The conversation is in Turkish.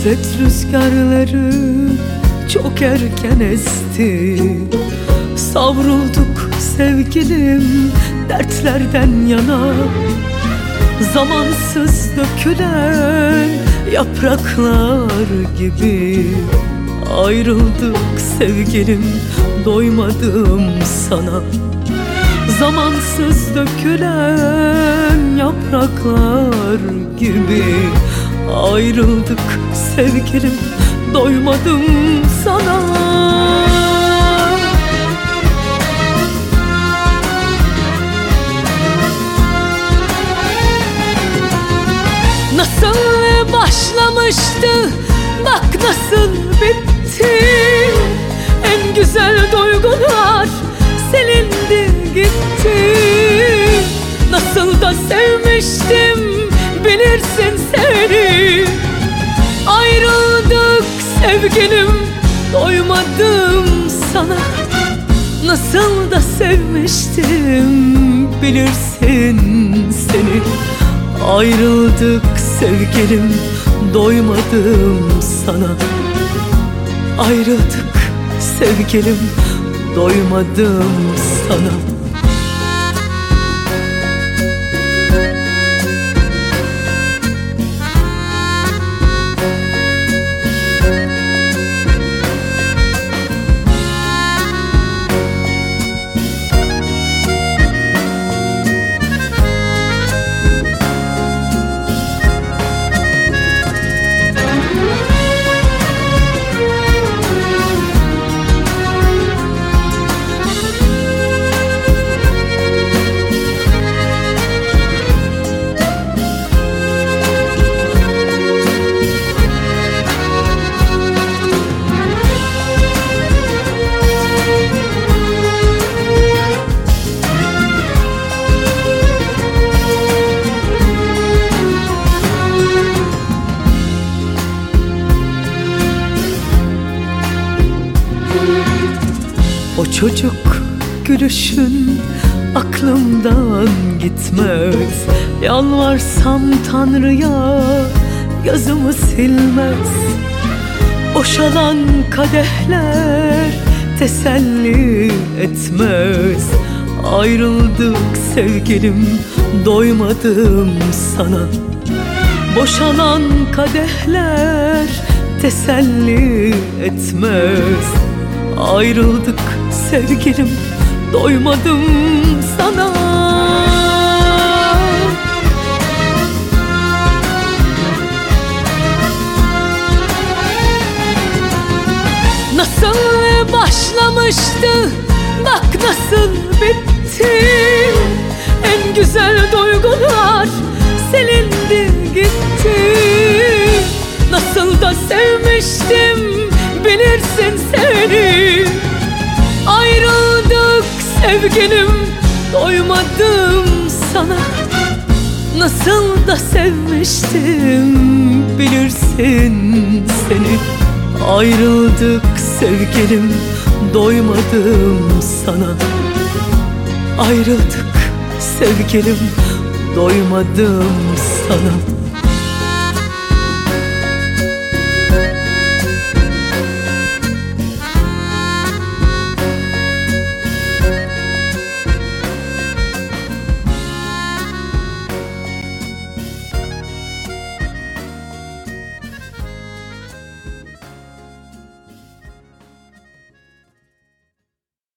Hasret rüzgarları çok erken esti. Savrulduk sevgilim dertlerden yana. Zamansız dökülen yapraklar gibi Ayrıldık sevgilim doymadım sana. Zamansız dökülen yapraklar gibi Ayrıldık sevgilim doymadım sana. Nasıl başlamıştı? Bak nasıl bitti. En güzel duygular silindi gitti. Nasıl da sevmiştim bilirsin seni sevgilim doymadım sana. Nasıl da sevmiştim bilirsin seni. Ayrıldık sevgilim doymadım sana. Ayrıldık sevgilim doymadım sana Çocuk gülüşün aklımdan gitmez. Yalvarsam Tanrı'ya yazımı silmez. Boşalan kadehler teselli etmez. Ayrıldık sevgilim doymadım sana. Boşalan kadehler teselli etmez. Ayrıldık sevgilim doymadım sana. Nasıl başlamıştı? Bak nasıl bitti. En güzel duygular silindi gitti. Nasıl da sevmiştim sevgilim doymadım sana. Nasıl da sevmiştim bilirsin seni. Ayrıldık sevgilim doymadım sana. Ayrıldık sevgilim doymadım sana